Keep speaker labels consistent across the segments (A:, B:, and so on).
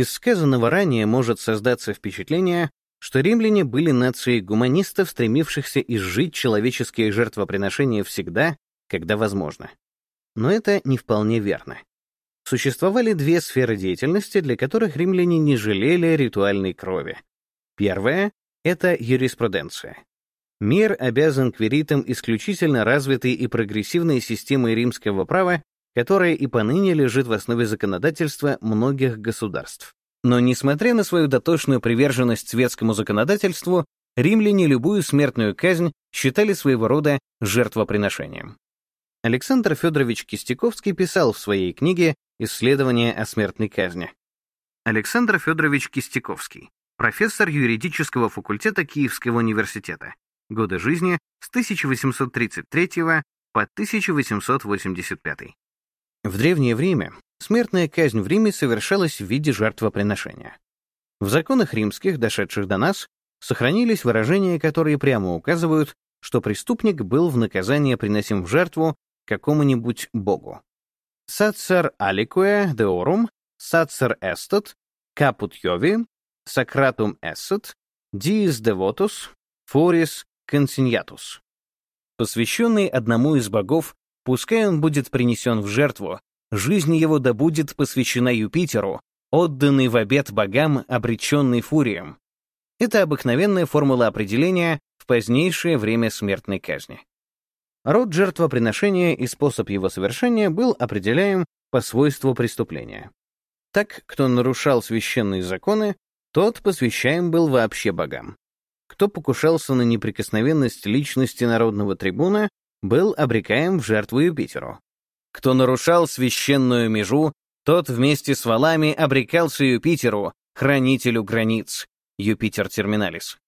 A: Из сказанного ранее может создаться впечатление, что римляне были нацией гуманистов, стремившихся изжить человеческие жертвоприношения всегда, когда возможно. Но это не вполне верно. Существовали две сферы деятельности, для которых римляне не жалели ритуальной крови. Первая — это юриспруденция. Мир обязан квиритам исключительно развитой и прогрессивной системой римского права, которая и поныне лежит в основе законодательства многих государств. Но несмотря на свою дотошную приверженность светскому законодательству, римляне любую смертную казнь считали своего рода жертвоприношением. Александр Федорович Кистяковский писал в своей книге «Исследование о смертной казни». Александр Федорович Кистяковский, профессор юридического факультета Киевского университета, годы жизни с 1833 по 1885. В древнее время смертная казнь в Риме совершалась в виде жертвоприношения. В законах римских, дошедших до нас, сохранились выражения, которые прямо указывают, что преступник был в наказание приносим в жертву какому-нибудь богу. Сацер аликуэ деорум, сацер эстот, капут йови, сакратум эссет, диис девотус, форис консиньятус. Посвященный одному из богов Пускай он будет принесен в жертву, жизнь его да будет посвящена Юпитеру, отданный в обет богам, обреченный фурием. Это обыкновенная формула определения в позднейшее время смертной казни. Род жертвоприношения и способ его совершения был определяем по свойству преступления. Так, кто нарушал священные законы, тот посвящаем был вообще богам. Кто покушался на неприкосновенность личности народного трибуна, был обрекаем в жертву Юпитеру. Кто нарушал священную межу, тот вместе с валами обрекался Юпитеру, хранителю границ, Юпитер Терминалис.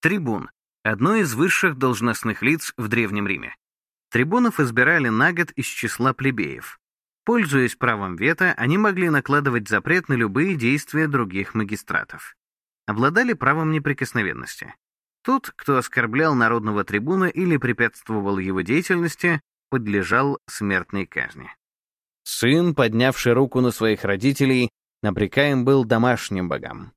A: Трибун — одно из высших должностных лиц в Древнем Риме. Трибунов избирали на год из числа плебеев. Пользуясь правом вето, они могли накладывать запрет на любые действия других магистратов. Обладали правом неприкосновенности. Тот, кто оскорблял народного трибуна или препятствовал его деятельности, подлежал смертной казни. Сын, поднявший руку на своих родителей, обрекаем был домашним богам.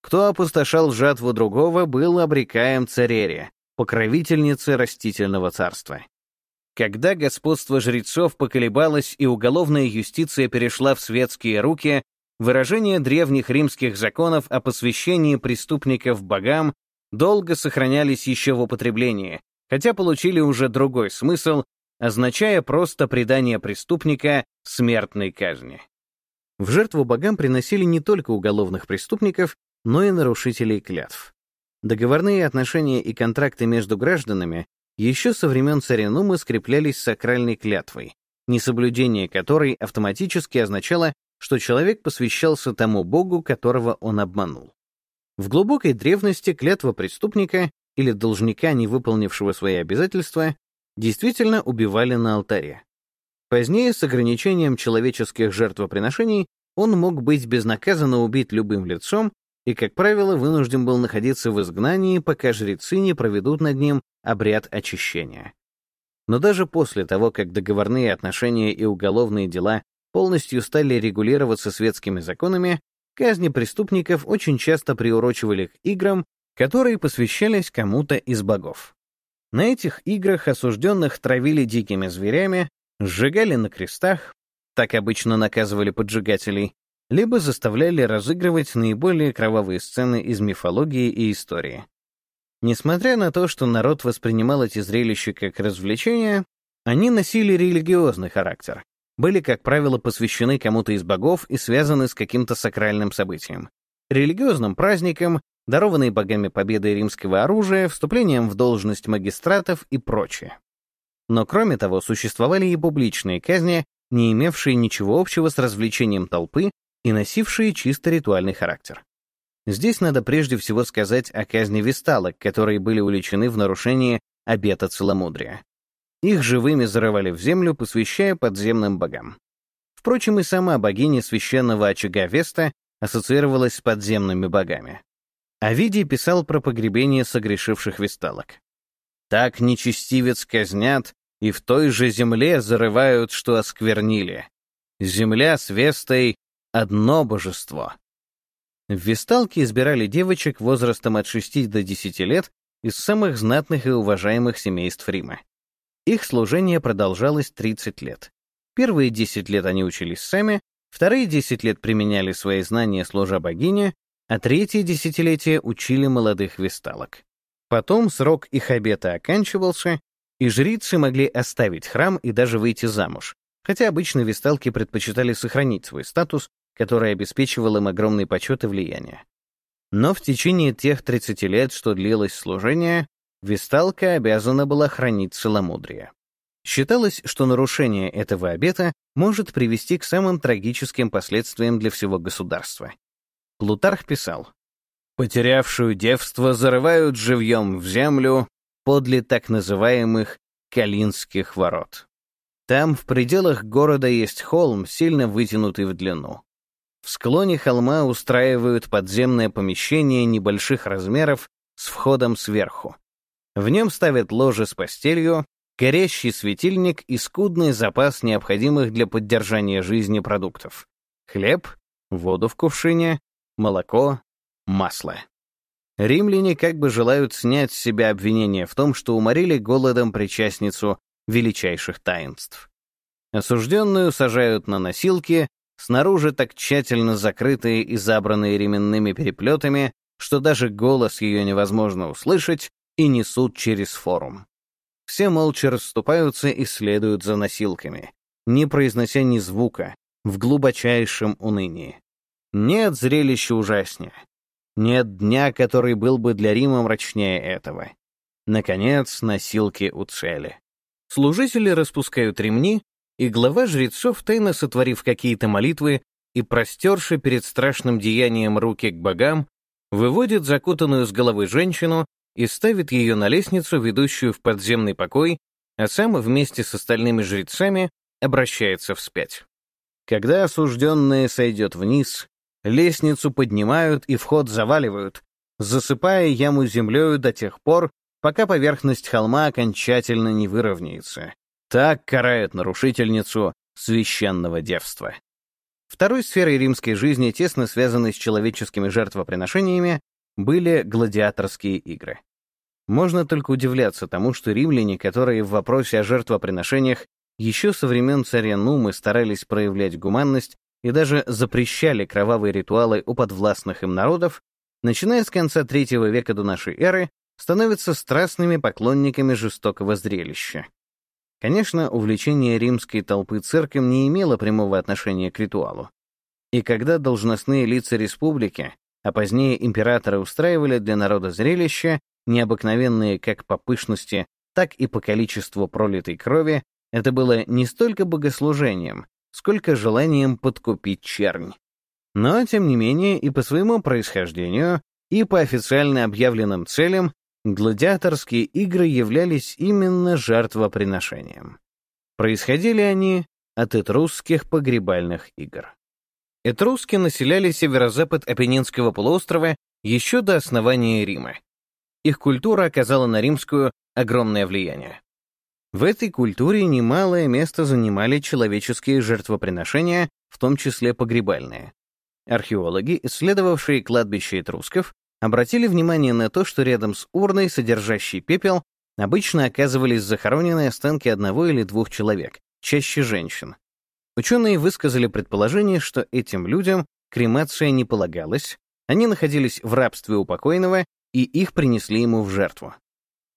A: Кто опустошал жатву другого, был обрекаем царере, покровительнице растительного царства. Когда господство жрецов поколебалось и уголовная юстиция перешла в светские руки, выражение древних римских законов о посвящении преступников богам долго сохранялись еще в употреблении, хотя получили уже другой смысл, означая просто предание преступника смертной казни. В жертву богам приносили не только уголовных преступников, но и нарушителей клятв. Договорные отношения и контракты между гражданами еще со времен царя Нумы скреплялись сакральной клятвой, несоблюдение которой автоматически означало, что человек посвящался тому богу, которого он обманул. В глубокой древности клятва преступника или должника, не выполнившего свои обязательства, действительно убивали на алтаре. Позднее, с ограничением человеческих жертвоприношений, он мог быть безнаказанно убит любым лицом и, как правило, вынужден был находиться в изгнании, пока жрецы не проведут над ним обряд очищения. Но даже после того, как договорные отношения и уголовные дела полностью стали регулироваться светскими законами, Казни преступников очень часто приурочивали к играм, которые посвящались кому-то из богов. На этих играх осужденных травили дикими зверями, сжигали на крестах, так обычно наказывали поджигателей, либо заставляли разыгрывать наиболее кровавые сцены из мифологии и истории. Несмотря на то, что народ воспринимал эти зрелища как развлечения, они носили религиозный характер, были, как правило, посвящены кому-то из богов и связаны с каким-то сакральным событием. Религиозным праздникам, дарованной богами победой римского оружия, вступлением в должность магистратов и прочее. Но кроме того, существовали и публичные казни, не имевшие ничего общего с развлечением толпы и носившие чисто ритуальный характер. Здесь надо прежде всего сказать о казни весталок, которые были уличены в нарушении обета целомудрия. Их живыми зарывали в землю, посвящая подземным богам. Впрочем, и сама богиня священного очага Веста ассоциировалась с подземными богами. Овидий писал про погребение согрешивших весталок. «Так нечестивец казнят, и в той же земле зарывают, что осквернили. Земля с Вестой — одно божество». В Весталке избирали девочек возрастом от 6 до 10 лет из самых знатных и уважаемых семейств Рима. Их служение продолжалось 30 лет. Первые 10 лет они учились сами, вторые 10 лет применяли свои знания служа богине, а третье десятилетие учили молодых весталок. Потом срок их обета оканчивался, и жрицы могли оставить храм и даже выйти замуж, хотя обычно весталки предпочитали сохранить свой статус, который обеспечивал им огромный почет и влияние. Но в течение тех 30 лет, что длилось служение, весталка обязана была хранить целомудрие. Считалось, что нарушение этого обета может привести к самым трагическим последствиям для всего государства. Плутарх писал, «Потерявшую девство зарывают живьем в землю подле так называемых Калинских ворот. Там, в пределах города, есть холм, сильно вытянутый в длину. В склоне холма устраивают подземное помещение небольших размеров с входом сверху. В нем ставят ложе с постелью, горящий светильник и скудный запас необходимых для поддержания жизни продуктов. Хлеб, воду в кувшине, молоко, масло. Римляне как бы желают снять с себя обвинение в том, что уморили голодом причастницу величайших таинств. Осужденную сажают на носилки, снаружи так тщательно закрытые и забранные ременными переплетами, что даже голос ее невозможно услышать, и несут через форум. Все молча расступаются и следуют за носилками, не произнося ни звука, в глубочайшем унынии. Нет зрелища ужаснее. Нет дня, который был бы для Рима мрачнее этого. Наконец, носилки у цели. Служители распускают ремни, и глава жрецов, тайно сотворив какие-то молитвы и простерши перед страшным деянием руки к богам, выводит закутанную с головы женщину и ставит ее на лестницу, ведущую в подземный покой, а сам вместе с остальными жрецами обращается вспять. Когда осужденная сойдет вниз, лестницу поднимают и вход заваливают, засыпая яму землею до тех пор, пока поверхность холма окончательно не выровняется. Так карают нарушительницу священного девства. Второй сферой римской жизни, тесно связанной с человеческими жертвоприношениями, были гладиаторские игры. Можно только удивляться тому, что римляне, которые в вопросе о жертвоприношениях еще со времен царя Нумы старались проявлять гуманность и даже запрещали кровавые ритуалы у подвластных им народов, начиная с конца III века до нашей эры, становятся страстными поклонниками жестокого зрелища. Конечно, увлечение римской толпы церковь не имело прямого отношения к ритуалу. И когда должностные лица республики, а позднее императоры устраивали для народа зрелища, необыкновенные как по пышности, так и по количеству пролитой крови, это было не столько богослужением, сколько желанием подкупить чернь. Но, тем не менее, и по своему происхождению, и по официально объявленным целям Гладиаторские игры являлись именно жертвоприношением. Происходили они от этрусских погребальных игр. Этруски населяли северо-запад Апеннинского полуострова еще до основания Рима. Их культура оказала на римскую огромное влияние. В этой культуре немалое место занимали человеческие жертвоприношения, в том числе погребальные. Археологи, исследовавшие кладбище этрусков, обратили внимание на то, что рядом с урной, содержащей пепел, обычно оказывались захоронены останки одного или двух человек, чаще женщин. Ученые высказали предположение, что этим людям кремация не полагалась, они находились в рабстве у покойного, и их принесли ему в жертву.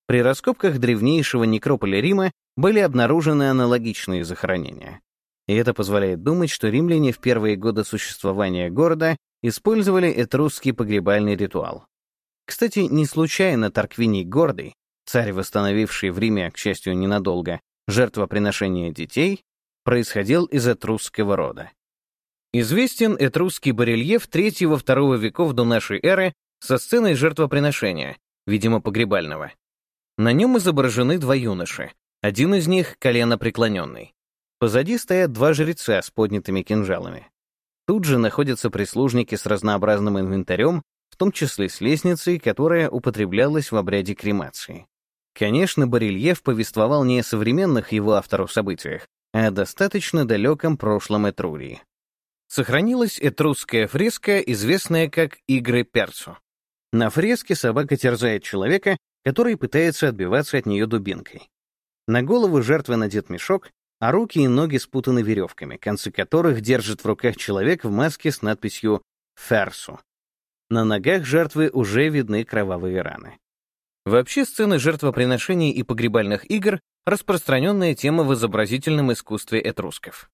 A: При раскопках древнейшего некрополя Рима были обнаружены аналогичные захоронения. И это позволяет думать, что римляне в первые годы существования города использовали этрусский погребальный ритуал. Кстати, не случайно Тарквиний Гордый, царь, восстановивший в Риме, к счастью, ненадолго, жертвоприношение детей, происходил из этрусского рода. Известен этрусский барельеф III-II веков до нашей эры со сценой жертвоприношения, видимо, погребального. На нем изображены два юноши, один из них — колено преклоненный. Позади стоят два жреца с поднятыми кинжалами. Тут же находятся прислужники с разнообразным инвентарем, в том числе с лестницей, которая употреблялась в обряде кремации. Конечно, барельеф повествовал не о современных его автору событиях, о достаточно далеком прошлом Этрурии. сохранилась этрусская фреска, известная как «Игры Перцу». На фреске собака терзает человека, который пытается отбиваться от нее дубинкой. На голову жертвы надет мешок, а руки и ноги спутаны веревками, концы которых держит в руках человек в маске с надписью «Ферсу». На ногах жертвы уже видны кровавые раны. Вообще, сцены жертвоприношений и погребальных игр — распространенная тема в изобразительном искусстве этрусков.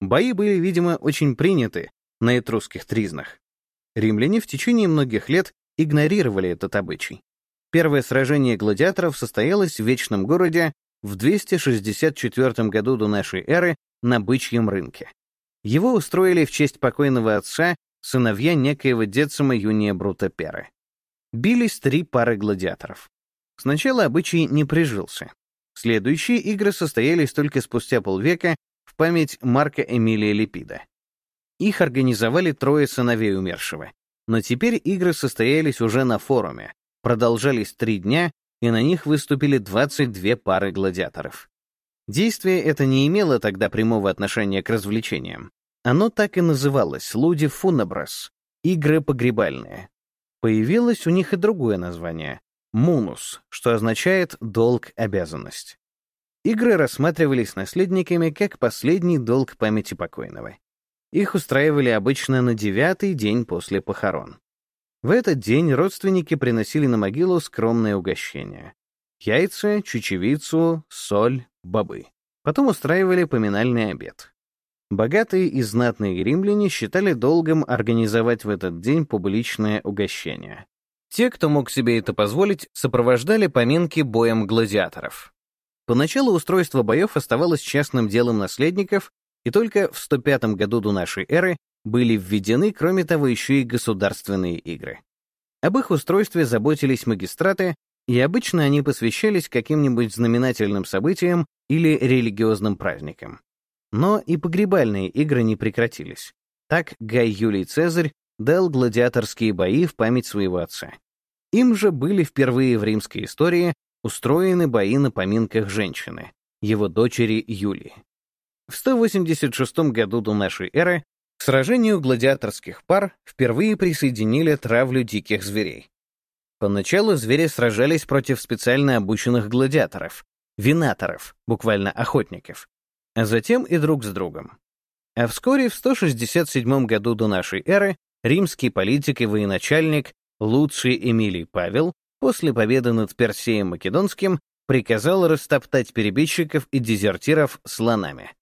A: Бои были, видимо, очень приняты на этрусских тризнах. Римляне в течение многих лет игнорировали этот обычай. Первое сражение гладиаторов состоялось в Вечном городе в 264 году до нашей эры на бычьем рынке. Его устроили в честь покойного отца сыновья некоего Децима Юния Брута Перы. Бились три пары гладиаторов. Сначала обычай не прижился. Следующие игры состоялись только спустя полвека в память Марка Эмилия Липида. Их организовали трое сыновей умершего. Но теперь игры состоялись уже на форуме, продолжались три дня, и на них выступили 22 пары гладиаторов. Действие это не имело тогда прямого отношения к развлечениям. Оно так и называлось «Луди Фунабрас» — «Игры погребальные». Появилось у них и другое название — «Мунус», что означает «долг, обязанность». Игры рассматривались наследниками как последний долг памяти покойного. Их устраивали обычно на девятый день после похорон. В этот день родственники приносили на могилу скромное угощение. Яйца, чечевицу, соль, бобы. Потом устраивали поминальный обед. Богатые и знатные римляне считали долгом организовать в этот день публичное угощение. Те, кто мог себе это позволить, сопровождали поминки боем гладиаторов. Поначалу устройство боев оставалось частным делом наследников, и только в 105 году до нашей эры были введены, кроме того, еще и государственные игры. Об их устройстве заботились магистраты, и обычно они посвящались каким-нибудь знаменательным событиям или религиозным праздникам. Но и погребальные игры не прекратились. Так Гай Юлий Цезарь дал гладиаторские бои в память своего отца. Им же были впервые в римской истории устроены бои на поминках женщины, его дочери Юлии. В 186 году до нашей эры к сражению гладиаторских пар впервые присоединили травлю диких зверей. Поначалу звери сражались против специально обученных гладиаторов, винаторов, буквально охотников, а затем и друг с другом. А вскоре, в 167 году до нашей эры, римский политик и военачальник Луций Эмилий Павел после победы над Персеем Македонским приказал растоптать перебежчиков и дезертиров слонами.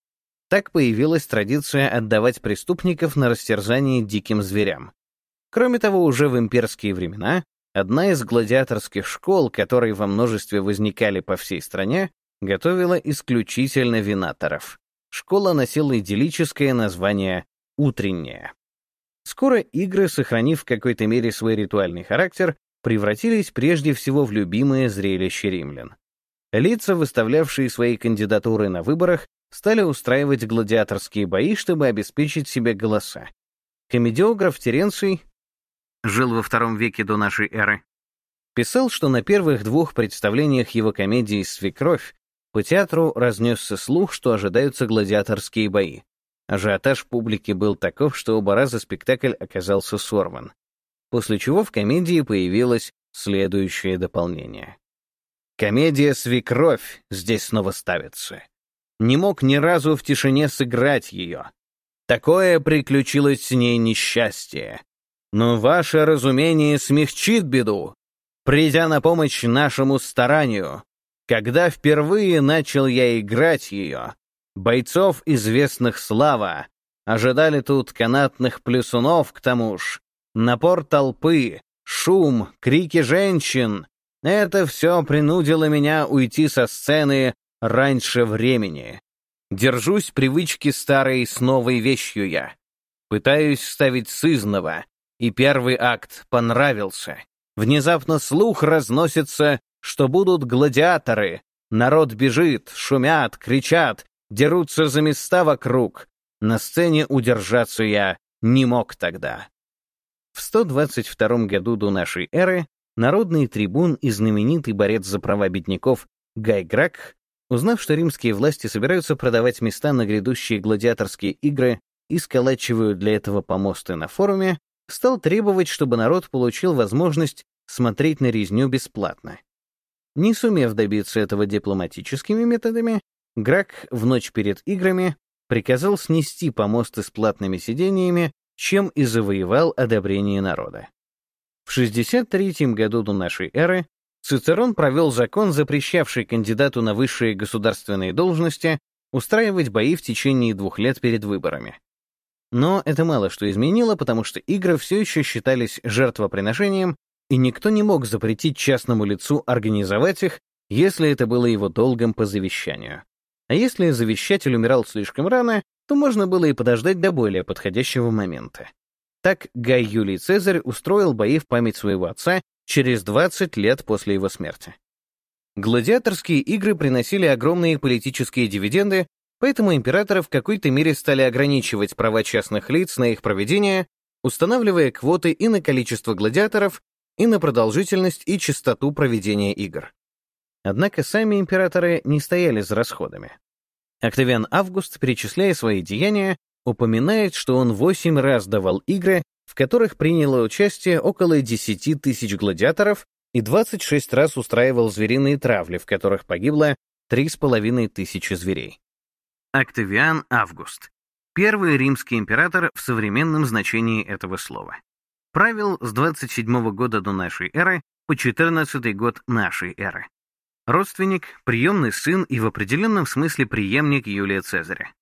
A: Так появилась традиция отдавать преступников на растерзание диким зверям. Кроме того, уже в имперские времена одна из гладиаторских школ, которые во множестве возникали по всей стране, готовила исключительно винаторов. Школа носила идиллическое название «Утренняя». Скоро игры, сохранив в какой-то мере свой ритуальный характер, превратились прежде всего в любимое зрелище римлян. Лица, выставлявшие свои кандидатуры на выборах, стали устраивать гладиаторские бои, чтобы обеспечить себе голоса. Комедиограф Теренций жил во втором веке до нашей эры. Писал, что на первых двух представлениях его комедии «Свекровь» по театру разнесся слух, что ожидаются гладиаторские бои. Ажиотаж публики был таков, что оба раза спектакль оказался сорван после чего в комедии появилось следующее дополнение. Комедия «Свекровь» здесь снова ставится. Не мог ни разу в тишине сыграть ее. Такое приключилось с ней несчастье. Но ваше разумение смягчит беду, придя на помощь нашему старанию. Когда впервые начал я играть ее, бойцов, известных слава, ожидали тут канатных плюсунов к тому ж, Напор толпы, шум, крики женщин — это все принудило меня уйти со сцены раньше времени. Держусь привычки старой с новой вещью я. Пытаюсь ставить сызново, и первый акт понравился. Внезапно слух разносится, что будут гладиаторы. Народ бежит, шумят, кричат, дерутся за места вокруг. На сцене удержаться я не мог тогда. В 122 году до нашей эры народный трибун и знаменитый борец за права бедняков Гай Грак, узнав, что римские власти собираются продавать места на грядущие гладиаторские игры, и сколачивают для этого помосты на форуме, стал требовать, чтобы народ получил возможность смотреть на резню бесплатно. Не сумев добиться этого дипломатическими методами, Грак в ночь перед играми приказал снести помосты с платными сидениями, чем и завоевал одобрение народа. В 63 году до нашей эры Цицерон провел закон, запрещавший кандидату на высшие государственные должности устраивать бои в течение двух лет перед выборами. Но это мало что изменило, потому что игры все еще считались жертвоприношением, и никто не мог запретить частному лицу организовать их, если это было его долгом по завещанию. А если завещатель умирал слишком рано, то можно было и подождать до более подходящего момента. Так Гай Юлий Цезарь устроил бои в память своего отца через 20 лет после его смерти. Гладиаторские игры приносили огромные политические дивиденды, поэтому императоры в какой-то мере стали ограничивать права частных лиц на их проведение, устанавливая квоты и на количество гладиаторов, и на продолжительность и частоту проведения игр. Однако сами императоры не стояли за расходами. Октавиан Август, перечисляя свои деяния, упоминает, что он восемь раз давал игры, в которых приняло участие около 10 тысяч гладиаторов и 26 раз устраивал звериные травли, в которых погибло 3,5 тысячи зверей. Октавиан Август. Первый римский император в современном значении этого слова. Правил с 27 года до нашей эры по 14 год нашей эры. Родственник, приемный сын и в определенном смысле преемник Юлия Цезаря.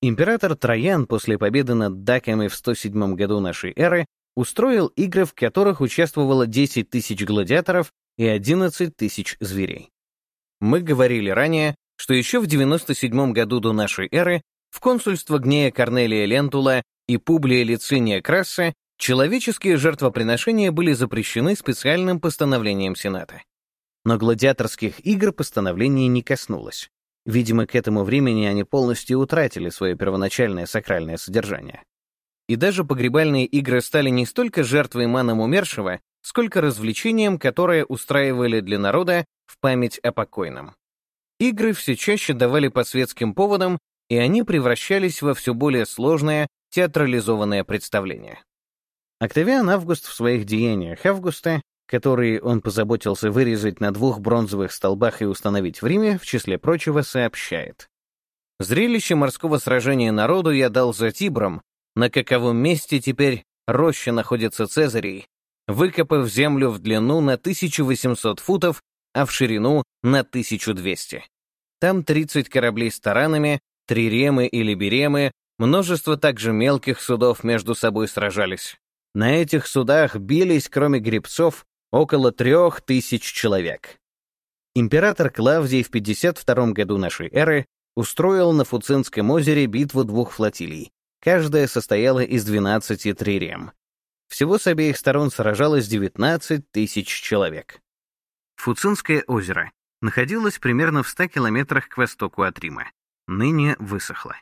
A: Император Троян после победы над даками в 107 году нашей эры устроил игры, в которых участвовало 10 тысяч гладиаторов и 11 тысяч зверей. Мы говорили ранее, что еще в 97 году до нашей эры в консульство Гнея Корнелия Лентула и Публия Лициния Краса человеческие жертвоприношения были запрещены специальным постановлением Сената. Но гладиаторских игр постановление не коснулось. Видимо, к этому времени они полностью утратили свое первоначальное сакральное содержание. И даже погребальные игры стали не столько жертвой манам умершего, сколько развлечением, которое устраивали для народа в память о покойном. Игры все чаще давали по светским поводам, и они превращались во все более сложное театрализованное представление. Октавиан Август в своих деяниях Августа которые он позаботился вырезать на двух бронзовых столбах и установить в Риме, в числе прочего, сообщает. «Зрелище морского сражения народу я дал за Тибром, на каковом месте теперь роща находится Цезарей, выкопав землю в длину на 1800 футов, а в ширину на 1200. Там 30 кораблей с таранами, триремы или беремы, множество также мелких судов между собой сражались. На этих судах бились, кроме гребцов, около трех тысяч человек. Император Клавдий в 52 году нашей эры устроил на Фуцинском озере битву двух флотилий. Каждая состояла из 12 трирем. Всего с обеих сторон сражалось 19 тысяч человек. Фуцинское озеро находилось примерно в 100 километрах к востоку от Рима. Ныне высохло.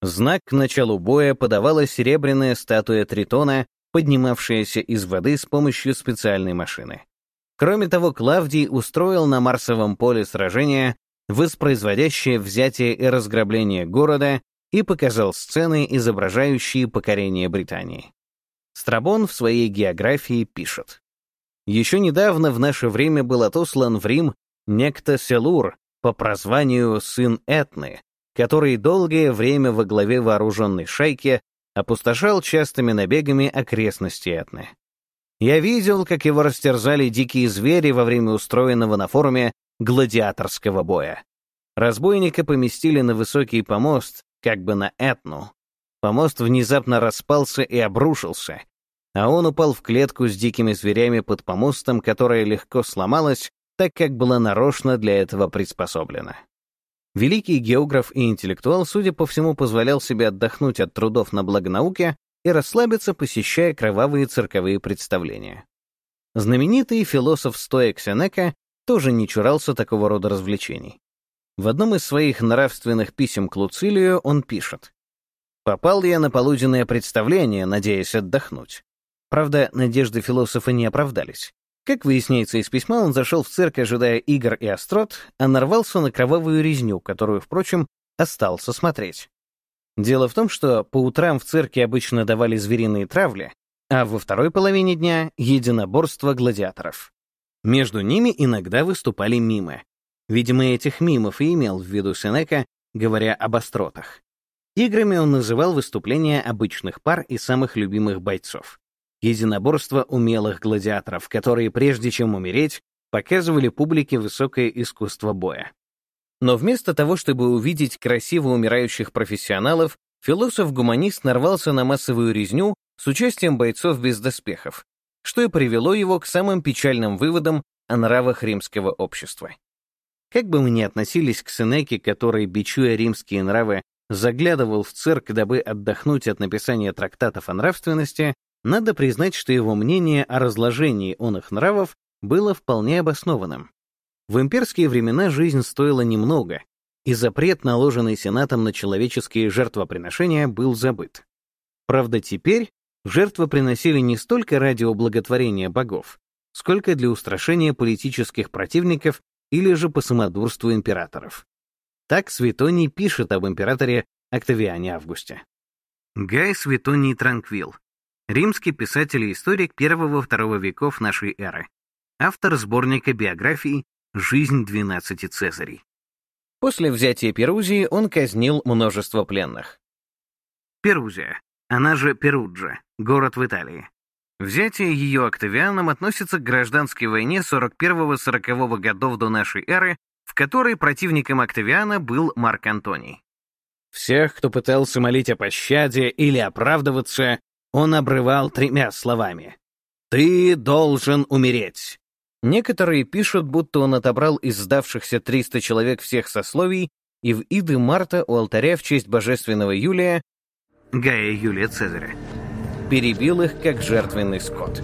A: Знак к началу боя подавала серебряная статуя Тритона поднимавшаяся из воды с помощью специальной машины. Кроме того, Клавдий устроил на Марсовом поле сражения, воспроизводящее взятие и разграбление города, и показал сцены, изображающие покорение Британии. Страбон в своей географии пишет. Еще недавно в наше время был отослан в Рим некто Селур по прозванию сын Этны, который долгое время во главе вооруженной шайки опустошал частыми набегами окрестности Этны. Я видел, как его растерзали дикие звери во время устроенного на форуме гладиаторского боя. Разбойника поместили на высокий помост, как бы на Этну. Помост внезапно распался и обрушился, а он упал в клетку с дикими зверями под помостом, которая легко сломалась, так как была нарочно для этого приспособлена. Великий географ и интеллектуал, судя по всему, позволял себе отдохнуть от трудов на благо науки и расслабиться, посещая кровавые цирковые представления. Знаменитый философ-стоик Сенека тоже не чурался такого рода развлечений. В одном из своих нравственных писем к Луцилию он пишет «Попал я на полуденное представление, надеясь отдохнуть. Правда, надежды философа не оправдались. Как выясняется из письма, он зашел в цирк, ожидая игр и острот, а нарвался на кровавую резню, которую, впрочем, остался смотреть. Дело в том, что по утрам в цирке обычно давали звериные травли, а во второй половине дня — единоборство гладиаторов. Между ними иногда выступали мимы. Видимо, этих мимов и имел в виду Сенека, говоря об остротах. Играми он называл выступления обычных пар и самых любимых бойцов. Единоборство умелых гладиаторов, которые, прежде чем умереть, показывали публике высокое искусство боя. Но вместо того, чтобы увидеть красиво умирающих профессионалов, философ-гуманист нарвался на массовую резню с участием бойцов без доспехов, что и привело его к самым печальным выводам о нравах римского общества. Как бы мы ни относились к Сенеке, который, бичуя римские нравы, заглядывал в цирк, дабы отдохнуть от написания трактатов о нравственности, надо признать, что его мнение о разложении он их нравов было вполне обоснованным. В имперские времена жизнь стоила немного, и запрет, наложенный Сенатом на человеческие жертвоприношения, был забыт. Правда, теперь жертвы приносили не столько ради ублаготворения богов, сколько для устрашения политических противников или же по самодурству императоров. Так Светоний пишет об императоре Октавиане Августе. Гай Светоний Транквил. Римский писатель и историк первого-второго веков нашей эры. Автор сборника биографий «Жизнь двенадцати Цезарей». После взятия Перузии он казнил множество пленных. Перузия, она же Перуджа, город в Италии. Взятие ее Октавианом относится к гражданской войне 41-40 годов до нашей эры в которой противником Октавиана был Марк Антоний. Всех, кто пытался молить о пощаде или оправдываться, он обрывал тремя словами. «Ты должен умереть!» Некоторые пишут, будто он отобрал из сдавшихся 300 человек всех сословий и в иды марта у алтаря в честь божественного Юлия, Гая Юлия Цезаря, перебил их как жертвенный скот.